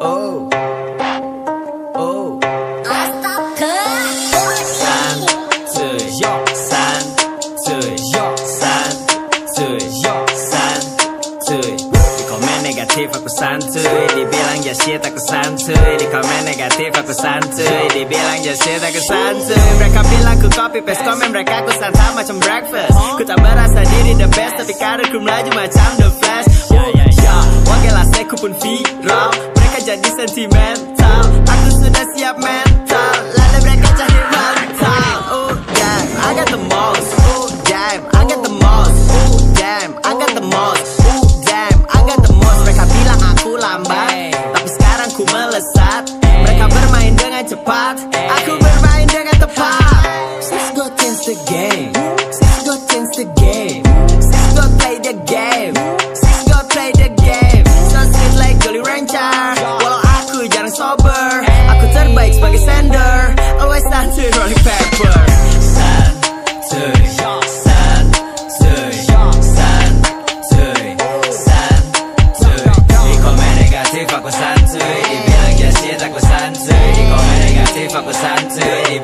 oh. Oh. Santuy, yo, santuy, yo, santuy. Di komen negatif aku santuy, dibilang ya shit aku santuy. Di komen negatif aku santuy, dibilang ya shit aku santuy. Mereka bilang ku copy paste komen mereka ku santap macam breakfast. Ku tak merasa diri the best tapi karirku melaju macam the sentimental, aku sudah siap mental. Lalu mereka cari mental. Oh damn, I got the most. Oh damn, I got the most. Oh damn, I got the most. Oh damn, I got the most. Mereka bilang aku lambat, tapi sekarang ku melesat. Mereka bermain dengan cepat, aku santuy,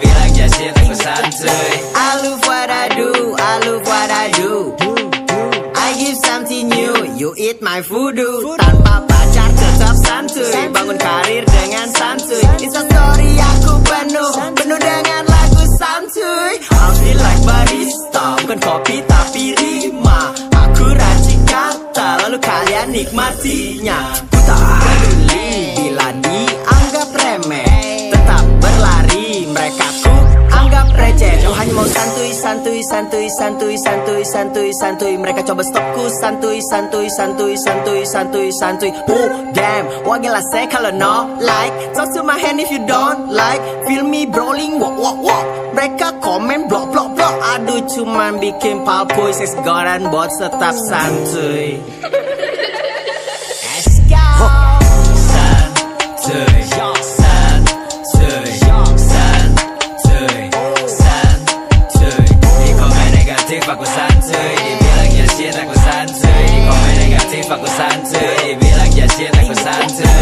santuy. I love what I do, I love what I do. I give something new, you eat my voodoo Tanpa pacar tetap santuy Bangun karir dengan santuy It's a story aku penuh Penuh dengan lagu santuy I feel like barista Bukan kopi tapi rima. Aku racik kata Lalu kalian nikmatinya. Ku tak santuy, santuy, santuy, santuy, santuy, santuy Mereka coba stopku. Santuy, santuy, santuy, santuy, santuy, santuy Oh damn, what can I say kalau no like. Talk to my hand if you don't like. Feel me brawling, walk, walk, walk Mereka komen blok, blok, blok. Aduh cuman bikin palpoy Seks goran bot tetap santuy Let's go. Santuy, Atlanta